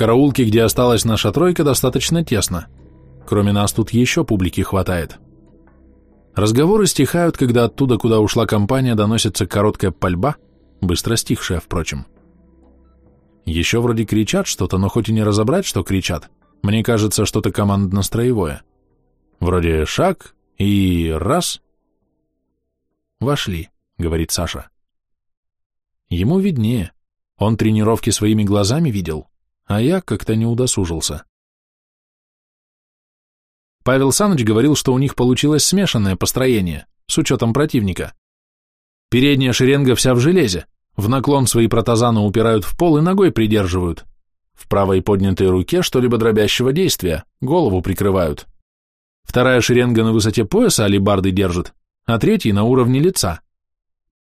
караулке, где осталась наша тройка, достаточно тесно. Кроме нас тут еще публики хватает. Разговоры стихают, когда оттуда, куда ушла компания, доносится короткая пальба, быстро стихшая, впрочем. Еще вроде кричат что-то, но хоть и не разобрать, что кричат, мне кажется, что-то командно-строевое. Вроде шаг и раз. Вошли, говорит Саша. Ему виднее. Он тренировки своими глазами видел, а я как-то не удосужился. Павел Саныч говорил, что у них получилось смешанное построение, с учетом противника. Передняя шеренга вся в железе, в наклон свои протазаны упирают в пол и ногой придерживают. В правой поднятой руке что-либо дробящего действия, голову прикрывают. Вторая шеренга на высоте пояса алибарды держит, а третья на уровне лица.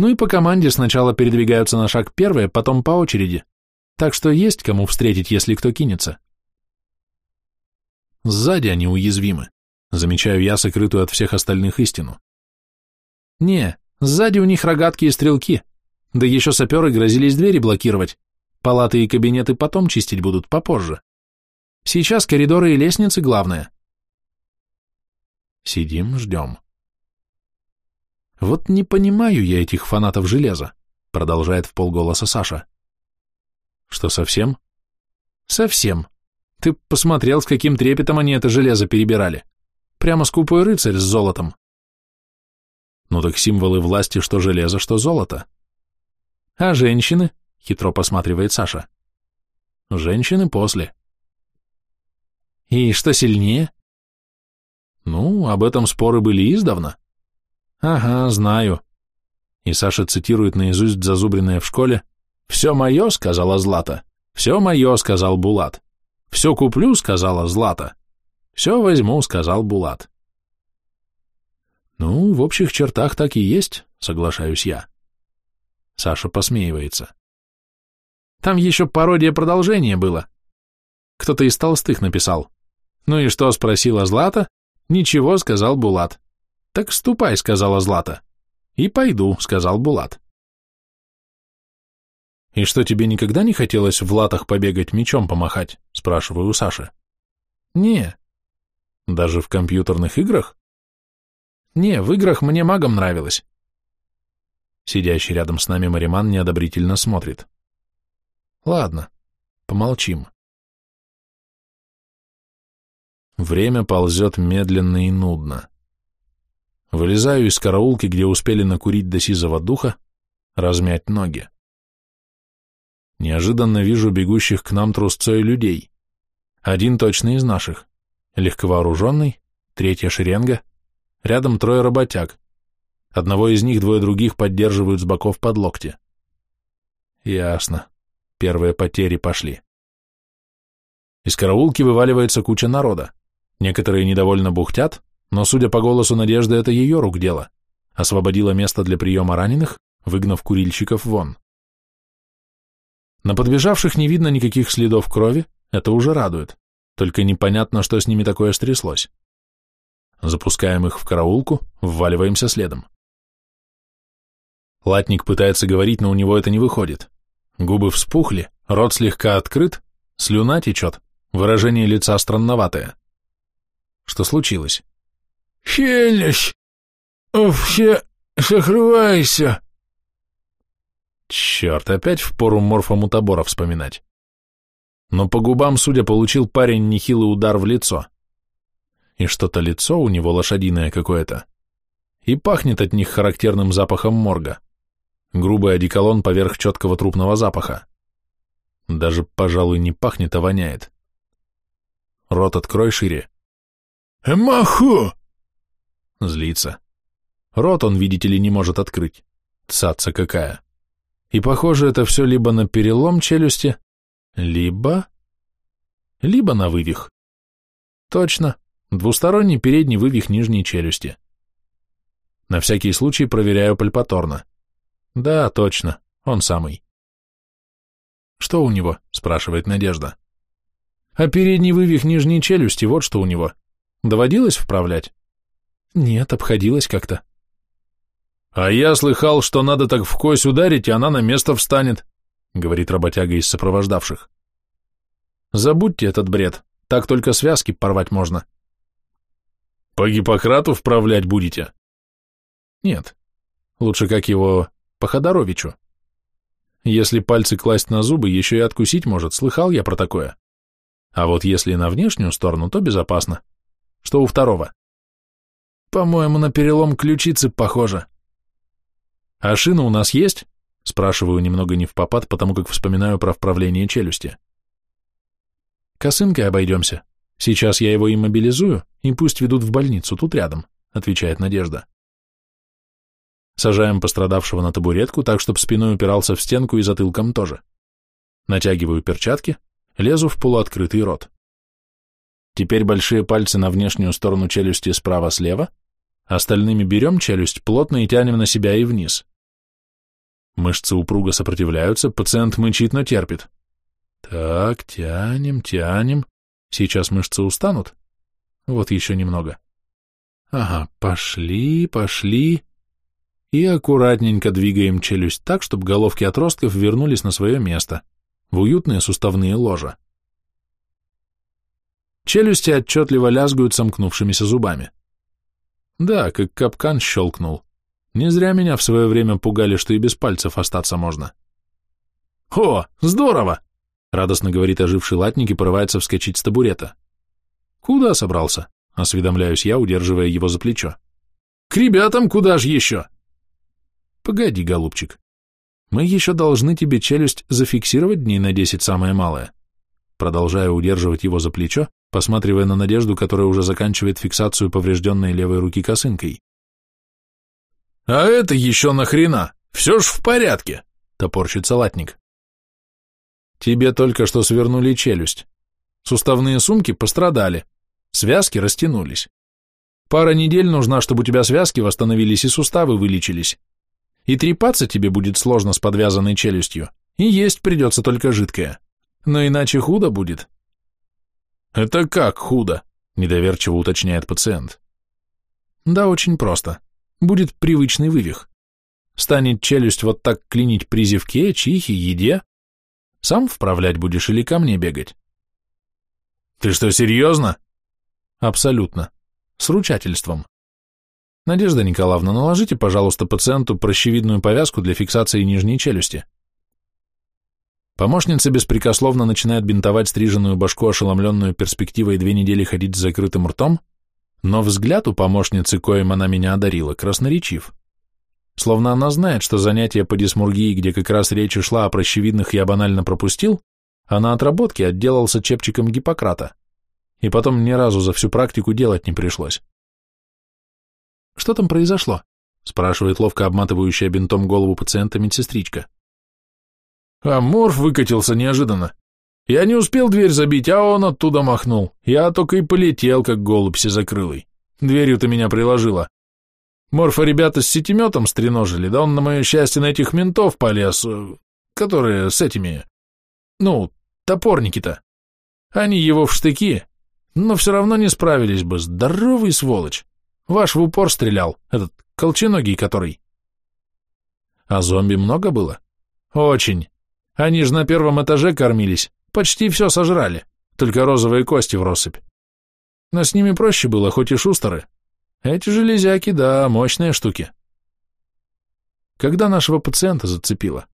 Ну и по команде сначала передвигаются на шаг первые, потом по очереди. Так что есть кому встретить, если кто кинется. Сзади они уязвимы. Замечаю я сокрытую от всех остальных истину. Не, сзади у них рогатки и стрелки. Да еще саперы грозились двери блокировать. Палаты и кабинеты потом чистить будут попозже. Сейчас коридоры и лестницы главное. Сидим, ждем. Вот не понимаю я этих фанатов железа, продолжает в полголоса Саша. Что, совсем? Совсем. Ты посмотрел, с каким трепетом они это железо перебирали. Прямо скупой рыцарь с золотом. Ну так символы власти, что железо, что золото. А женщины? Хитро посматривает Саша. Женщины после. И что сильнее? Ну, об этом споры были издавна. Ага, знаю. И Саша цитирует наизусть зазубренное в школе «Все мое», — сказала Злата. «Все мое», — сказал Булат. «Все куплю», — сказала Злата. «Все возьму», — сказал Булат. Ну, в общих чертах так и есть, соглашаюсь я. Саша посмеивается. Там еще пародия продолжения было. Кто-то из толстых написал. Ну и что, спросила Злата? Ничего, сказал Булат. Так ступай, сказала Злата. И пойду, сказал Булат. И что, тебе никогда не хотелось в латах побегать, мечом помахать? Спрашиваю у Саши. Не. Даже в компьютерных играх? Не, в играх мне магом нравилось. Сидящий рядом с нами Мариман неодобрительно смотрит. Ладно, помолчим. Время ползет медленно и нудно. Вылезаю из караулки, где успели накурить до сизого духа, размять ноги. Неожиданно вижу бегущих к нам трусцой людей. Один точно из наших, легковооруженный, третья шеренга, рядом трое работяг. Одного из них двое других поддерживают с боков под локти. Ясно. Первые потери пошли. Из караулки вываливается куча народа. Некоторые недовольно бухтят, но, судя по голосу Надежды, это ее рук дело. Освободила место для приема раненых, выгнав курильщиков вон. На подбежавших не видно никаких следов крови, это уже радует, только непонятно, что с ними такое стряслось. Запускаем их в караулку, вваливаемся следом. Латник пытается говорить, но у него это не выходит. Губы вспухли, рот слегка открыт, слюна течет, выражение лица странноватое. Что случилось? «Челюсть! Все закрывайся!» Черт, опять в пору морфомутабора вспоминать. Но по губам, судя, получил парень нехилый удар в лицо. И что-то лицо у него лошадиное какое-то. И пахнет от них характерным запахом морга. Грубый одеколон поверх четкого трупного запаха. Даже, пожалуй, не пахнет, а воняет. Рот открой шире. «Маху!» Злится. Рот он, видите ли, не может открыть. Цаца какая. И похоже это все либо на перелом челюсти, либо... либо на вывих. Точно, двусторонний передний вывих нижней челюсти. На всякий случай проверяю пальпаторно. Да, точно, он самый. Что у него? спрашивает Надежда. А передний вывих нижней челюсти, вот что у него. Доводилось вправлять? Нет, обходилось как-то. А я слыхал, что надо так в кость ударить, и она на место встанет, говорит работяга из сопровождавших. Забудьте этот бред, так только связки порвать можно. По Гиппократу вправлять будете? Нет, лучше как его, по Ходоровичу. Если пальцы класть на зубы, еще и откусить может, слыхал я про такое. А вот если на внешнюю сторону, то безопасно. Что у второго? По-моему, на перелом ключицы похоже. А шина у нас есть? Спрашиваю немного не в попад, потому как вспоминаю про вправление челюсти. Косынкой обойдемся. Сейчас я его иммобилизую, и пусть ведут в больницу, тут рядом, отвечает Надежда. Сажаем пострадавшего на табуретку, так, чтобы спиной упирался в стенку и затылком тоже. Натягиваю перчатки, лезу в полуоткрытый рот. Теперь большие пальцы на внешнюю сторону челюсти справа-слева, остальными берем челюсть плотно и тянем на себя и вниз. Мышцы упруго сопротивляются, пациент мычит, но терпит. Так, тянем, тянем. Сейчас мышцы устанут. Вот еще немного. Ага, пошли, пошли и аккуратненько двигаем челюсть так, чтобы головки отростков вернулись на свое место, в уютные суставные ложа. Челюсти отчетливо лязгают сомкнувшимися зубами. Да, как капкан щелкнул. Не зря меня в свое время пугали, что и без пальцев остаться можно. «О, здорово!» — радостно говорит оживший латник и порывается вскочить с табурета. «Куда собрался?» — осведомляюсь я, удерживая его за плечо. «К ребятам куда же еще?» Погоди, голубчик. Мы еще должны тебе челюсть зафиксировать дней на десять самое малое. Продолжая удерживать его за плечо, посматривая на Надежду, которая уже заканчивает фиксацию поврежденной левой руки косынкой. «А это еще нахрена? Все ж в порядке!» — топорщит салатник. «Тебе только что свернули челюсть. Суставные сумки пострадали, связки растянулись. Пара недель нужна, чтобы у тебя связки восстановились и суставы вылечились и трепаться тебе будет сложно с подвязанной челюстью, и есть придется только жидкое. Но иначе худо будет. Это как худо? Недоверчиво уточняет пациент. Да, очень просто. Будет привычный вывих. Станет челюсть вот так клинить при зевке, чихе, еде. Сам вправлять будешь или ко мне бегать? Ты что, серьезно? Абсолютно. С ручательством. Надежда Николаевна, наложите, пожалуйста, пациенту прощевидную повязку для фиксации нижней челюсти. Помощница беспрекословно начинает бинтовать стриженную башку, ошеломленную перспективой две недели ходить с закрытым ртом, но взгляд у помощницы, коим она меня одарила, красноречив. Словно она знает, что занятие по дисмургии, где как раз речь шла о прощевидных, я банально пропустил, а на отработке отделался чепчиком Гиппократа. И потом ни разу за всю практику делать не пришлось. Что там произошло? спрашивает ловко обматывающая бинтом голову пациента медсестричка. А морф выкатился неожиданно. Я не успел дверь забить, а он оттуда махнул. Я только и полетел, как голубь закрылый. Дверью ты меня приложила. Морфа ребята с сетеметом стреножили, да он, на мое счастье, на этих ментов полез, э, которые с этими, ну, топорники-то. Они его в штыки, но все равно не справились бы, здоровый сволочь. Ваш в упор стрелял, этот колченогий который. А зомби много было? Очень. Они же на первом этаже кормились, почти все сожрали, только розовые кости в россыпь. Но с ними проще было, хоть и шустеры. Эти железяки, да, мощные штуки. Когда нашего пациента зацепило?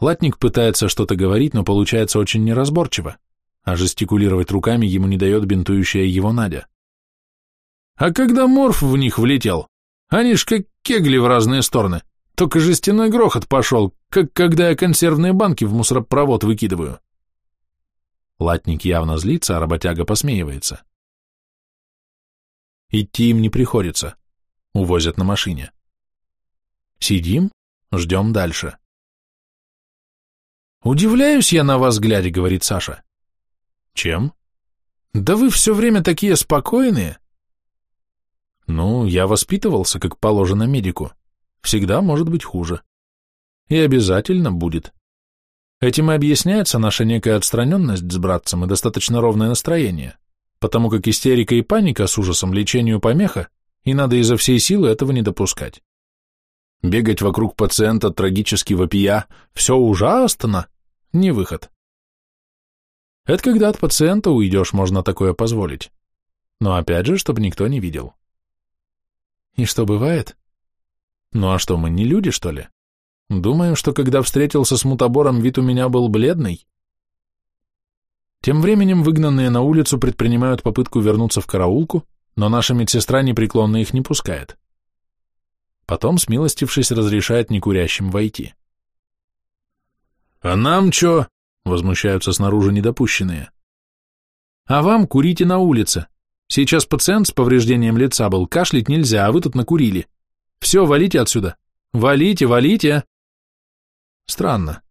Латник пытается что-то говорить, но получается очень неразборчиво, а жестикулировать руками ему не дает бинтующая его Надя. А когда морф в них влетел, они ж как кегли в разные стороны, только жестяной грохот пошел, как когда я консервные банки в мусоропровод выкидываю. Латник явно злится, а работяга посмеивается. Идти им не приходится. Увозят на машине. Сидим, ждем дальше. «Удивляюсь я на вас, глядя», — говорит Саша. «Чем?» «Да вы все время такие спокойные. Ну, я воспитывался, как положено медику. Всегда может быть хуже. И обязательно будет. Этим и объясняется наша некая отстраненность с братцем и достаточно ровное настроение, потому как истерика и паника с ужасом лечению помеха, и надо изо всей силы этого не допускать. Бегать вокруг пациента трагически вопия «все ужасно» — не выход. Это когда от пациента уйдешь, можно такое позволить. Но опять же, чтобы никто не видел. И что бывает? Ну а что, мы не люди, что ли? Думаю, что когда встретился с мутабором, вид у меня был бледный. Тем временем выгнанные на улицу предпринимают попытку вернуться в караулку, но наша медсестра непреклонно их не пускает. Потом, смилостившись, разрешает некурящим войти. «А нам чё?» — возмущаются снаружи недопущенные. «А вам курите на улице. Сейчас пациент с повреждением лица был, кашлять нельзя, а вы тут накурили. Все, валите отсюда. Валите, валите!» Странно.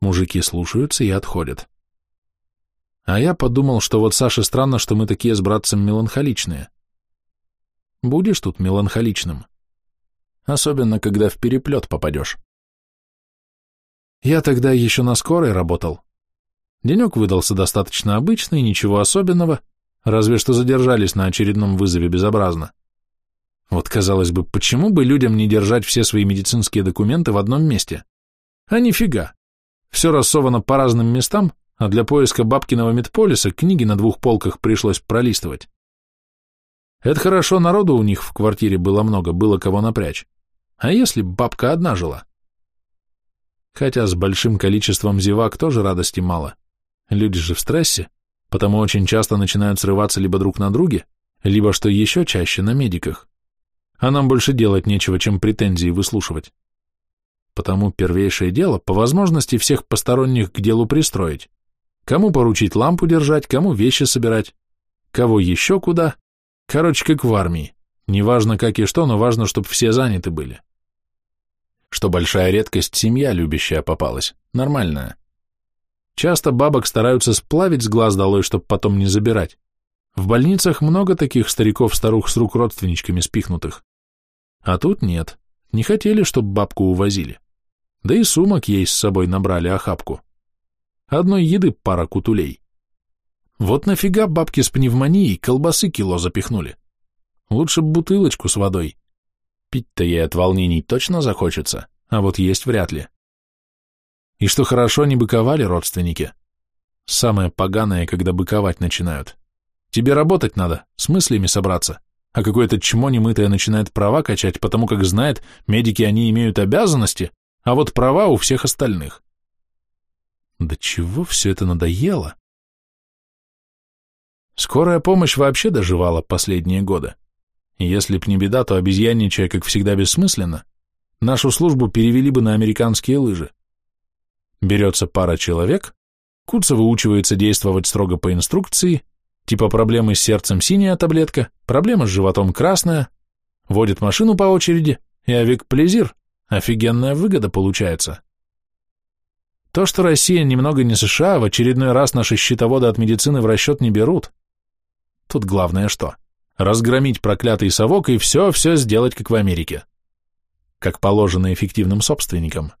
Мужики слушаются и отходят. А я подумал, что вот Саше странно, что мы такие с братцем меланхоличные. Будешь тут меланхоличным? Особенно, когда в переплет попадешь. Я тогда еще на скорой работал. Денек выдался достаточно обычный, ничего особенного, разве что задержались на очередном вызове безобразно. Вот, казалось бы, почему бы людям не держать все свои медицинские документы в одном месте? А нифига. Все рассовано по разным местам, а для поиска бабкиного медполиса книги на двух полках пришлось пролистывать. Это хорошо, народу у них в квартире было много, было кого напрячь. А если бабка одна жила? Хотя с большим количеством зевак тоже радости мало. Люди же в стрессе, потому очень часто начинают срываться либо друг на друге, либо, что еще чаще, на медиках. А нам больше делать нечего, чем претензии выслушивать. Потому первейшее дело, по возможности всех посторонних к делу пристроить. Кому поручить лампу держать, кому вещи собирать, кого еще куда. Короче, как в армии. Неважно как и что, но важно, чтобы все заняты были. Что большая редкость семья любящая попалась, нормальная. Часто бабок стараются сплавить с глаз долой, чтобы потом не забирать. В больницах много таких стариков-старух с рук родственничками спихнутых. А тут нет, не хотели, чтобы бабку увозили. Да и сумок ей с собой набрали охапку. Одной еды пара кутулей. Вот нафига бабки с пневмонией колбасы кило запихнули? Лучше бутылочку с водой. Пить-то ей от волнений точно захочется, а вот есть вряд ли. И что хорошо, не быковали родственники. Самое поганое, когда быковать начинают. Тебе работать надо, с мыслями собраться, а какое-то чмо немытое начинает права качать, потому как знает, медики они имеют обязанности, а вот права у всех остальных. Да чего все это надоело? Скорая помощь вообще доживала последние годы. Если б не беда, то обезьянничая, как всегда, бессмысленно, нашу службу перевели бы на американские лыжи. Берется пара человек, Куца выучивается действовать строго по инструкции, типа проблемы с сердцем синяя таблетка, проблема с животом красная, водит машину по очереди, и авик плезир, офигенная выгода получается. То, что Россия немного не США, в очередной раз наши счетоводы от медицины в расчет не берут. Тут главное что? Разгромить проклятый совок и все-все сделать, как в Америке. Как положено эффективным собственникам.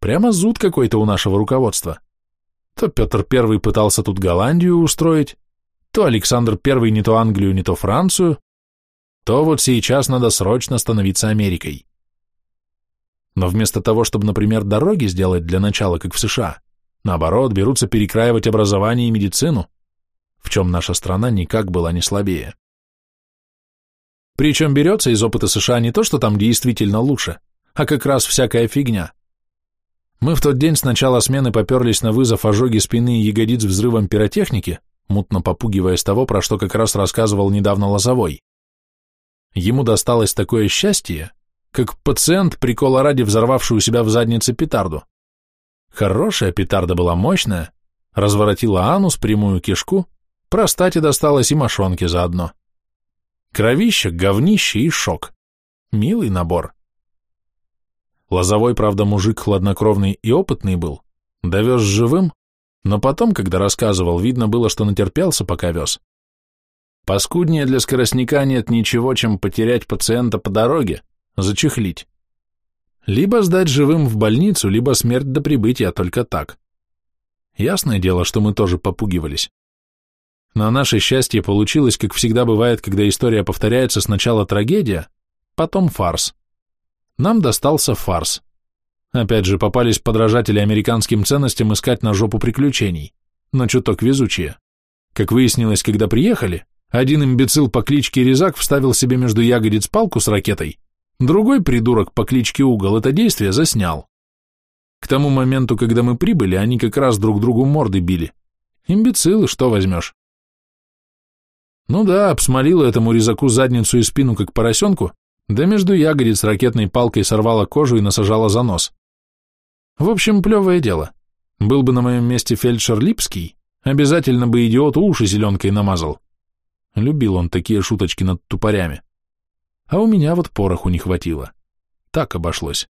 Прямо зуд какой-то у нашего руководства. То Петр Первый пытался тут Голландию устроить, то Александр Первый не то Англию, не то Францию, то вот сейчас надо срочно становиться Америкой. Но вместо того, чтобы, например, дороги сделать для начала, как в США, наоборот, берутся перекраивать образование и медицину, в чем наша страна никак была не слабее. Причем берется из опыта США не то, что там действительно лучше, а как раз всякая фигня. Мы в тот день с начала смены поперлись на вызов ожоги спины и ягодиц взрывом пиротехники, мутно попугиваясь того, про что как раз рассказывал недавно Лозовой. Ему досталось такое счастье, как пациент, прикола ради взорвавший у себя в заднице петарду. Хорошая петарда была мощная, разворотила анус, прямую кишку, простате досталось и мошонке заодно. Кровище, говнище и шок. Милый набор. Лозовой, правда, мужик хладнокровный и опытный был, довез живым, но потом, когда рассказывал, видно было, что натерпелся, пока вез. Паскуднее для скоростника нет ничего, чем потерять пациента по дороге, зачехлить. Либо сдать живым в больницу, либо смерть до прибытия, только так. Ясное дело, что мы тоже попугивались. На наше счастье получилось, как всегда бывает, когда история повторяется, сначала трагедия, потом фарс. Нам достался фарс. Опять же, попались подражатели американским ценностям искать на жопу приключений. но чуток везучие. Как выяснилось, когда приехали, один имбецил по кличке Резак вставил себе между ягодиц палку с ракетой, другой придурок по кличке Угол это действие заснял. К тому моменту, когда мы прибыли, они как раз друг другу морды били. Имбецилы, что возьмешь? Ну да, обсмолила этому резаку задницу и спину, как поросенку, да между ягодиц ракетной палкой сорвала кожу и насажала за нос. В общем, плевое дело. Был бы на моем месте фельдшер Липский, обязательно бы идиоту уши зеленкой намазал. Любил он такие шуточки над тупорями. А у меня вот пороху не хватило. Так обошлось.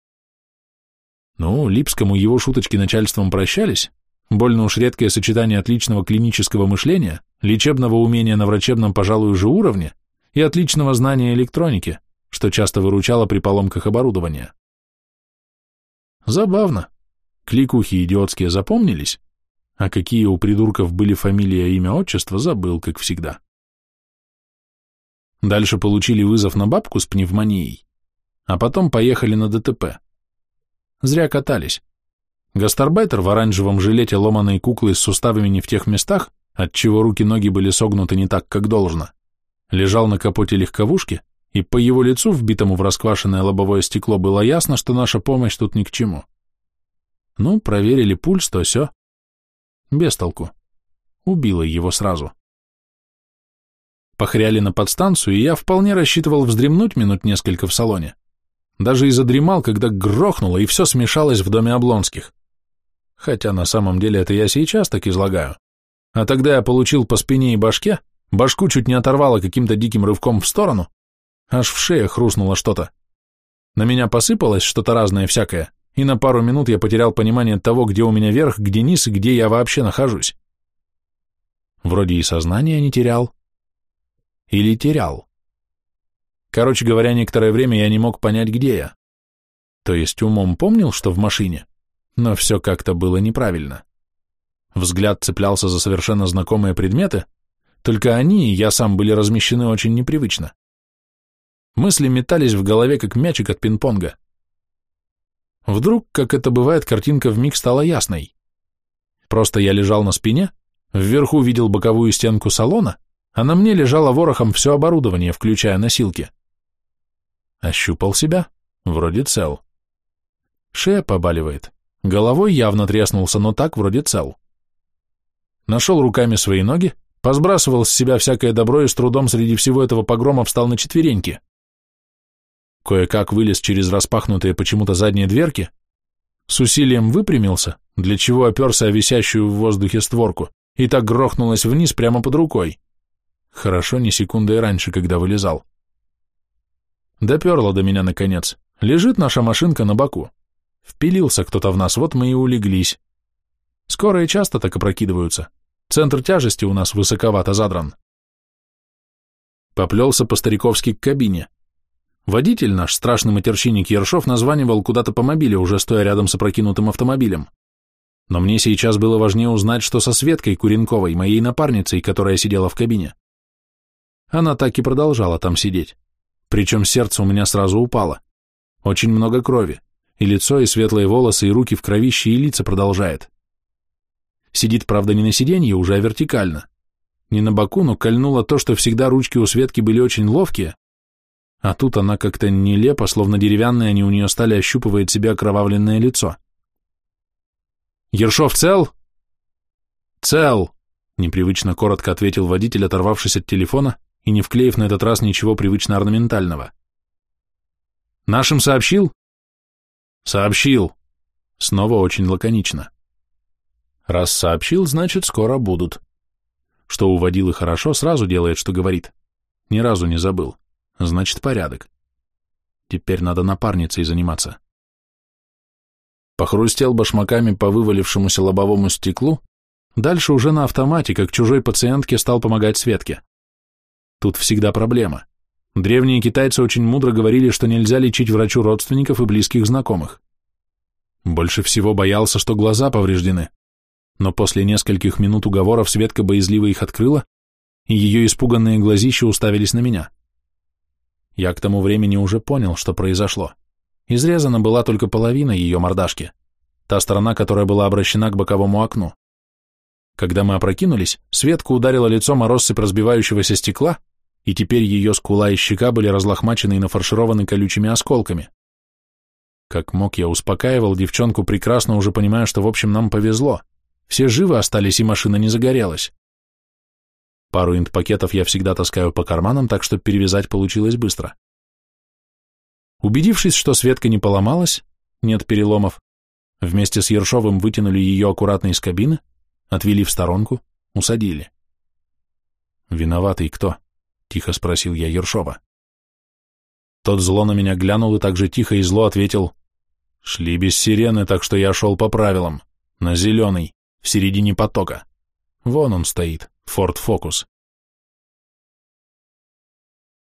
Ну, Липскому его шуточки начальством прощались, больно уж редкое сочетание отличного клинического мышления, лечебного умения на врачебном, пожалуй, уже уровне и отличного знания электроники, что часто выручало при поломках оборудования. Забавно. Кликухи идиотские запомнились, а какие у придурков были фамилия, имя, отчество, забыл, как всегда. Дальше получили вызов на бабку с пневмонией, а потом поехали на ДТП. Зря катались. Гастарбайтер в оранжевом жилете ломаной куклы с суставами не в тех местах, отчего руки-ноги были согнуты не так, как должно, лежал на капоте легковушки, и по его лицу, вбитому в расквашенное лобовое стекло, было ясно, что наша помощь тут ни к чему. Ну, проверили пульс, то все. Без толку. Убила его сразу. Похряли на подстанцию, и я вполне рассчитывал вздремнуть минут несколько в салоне. Даже и задремал, когда грохнуло, и все смешалось в доме Облонских. Хотя на самом деле это я сейчас так излагаю. А тогда я получил по спине и башке, башку чуть не оторвало каким-то диким рывком в сторону, аж в шее хрустнуло что-то. На меня посыпалось что-то разное всякое, и на пару минут я потерял понимание того, где у меня верх, где низ и где я вообще нахожусь. Вроде и сознание не терял, или терял. Короче говоря, некоторое время я не мог понять, где я. То есть умом помнил, что в машине, но все как-то было неправильно. Взгляд цеплялся за совершенно знакомые предметы, только они и я сам были размещены очень непривычно. Мысли метались в голове, как мячик от пинг-понга. Вдруг, как это бывает, картинка вмиг стала ясной. Просто я лежал на спине, вверху видел боковую стенку салона, а на мне лежало ворохом все оборудование, включая носилки. Ощупал себя, вроде цел. Шея побаливает, головой явно треснулся, но так вроде цел. Нашел руками свои ноги, посбрасывал с себя всякое добро и с трудом среди всего этого погрома встал на четвереньки. Кое-как вылез через распахнутые почему-то задние дверки, с усилием выпрямился, для чего оперся о висящую в воздухе створку, и так грохнулась вниз прямо под рукой. Хорошо, не секундой раньше, когда вылезал. Доперло до меня, наконец. Лежит наша машинка на боку. Впилился кто-то в нас, вот мы и улеглись. Скорые часто так опрокидываются. Центр тяжести у нас высоковато задран. Поплелся по-стариковски к кабине. Водитель наш, страшный матерщинник Ершов, названивал куда-то по мобиле, уже стоя рядом с опрокинутым автомобилем. Но мне сейчас было важнее узнать, что со Светкой Куренковой, моей напарницей, которая сидела в кабине. Она так и продолжала там сидеть. Причем сердце у меня сразу упало. Очень много крови. И лицо, и светлые волосы, и руки в кровище, и лица продолжает. Сидит, правда, не на сиденье, уже а вертикально. Не на боку, но кольнуло то, что всегда ручки у Светки были очень ловкие, а тут она как-то нелепо, словно деревянная, они у нее стали ощупывает себя окровавленное лицо. «Ершов цел?» «Цел!» — непривычно коротко ответил водитель, оторвавшись от телефона и не вклеив на этот раз ничего привычно орнаментального. «Нашим сообщил?» «Сообщил». Снова очень лаконично. Раз сообщил, значит, скоро будут. Что уводил и хорошо, сразу делает, что говорит. Ни разу не забыл. Значит, порядок. Теперь надо напарницей заниматься. Похрустел башмаками по вывалившемуся лобовому стеклу, дальше уже на автомате, как чужой пациентке, стал помогать Светке. Тут всегда проблема. Древние китайцы очень мудро говорили, что нельзя лечить врачу родственников и близких знакомых. Больше всего боялся, что глаза повреждены. Но после нескольких минут уговоров Светка боязливо их открыла, и ее испуганные глазища уставились на меня. Я к тому времени уже понял, что произошло. Изрезана была только половина ее мордашки, та сторона, которая была обращена к боковому окну. Когда мы опрокинулись, Светку ударила лицом о россыпь разбивающегося стекла, и теперь ее скула и щека были разлохмачены и нафаршированы колючими осколками. Как мог, я успокаивал девчонку, прекрасно уже понимая, что, в общем, нам повезло. Все живы остались, и машина не загорелась. Пару инт-пакетов я всегда таскаю по карманам, так что перевязать получилось быстро. Убедившись, что Светка не поломалась, нет переломов, вместе с Ершовым вытянули ее аккуратно из кабины, отвели в сторонку, усадили. «Виноватый кто?» — тихо спросил я Ершова. Тот зло на меня глянул и так же тихо и зло ответил, «Шли без сирены, так что я шел по правилам, на зеленый, в середине потока. Вон он стоит, Ford Focus.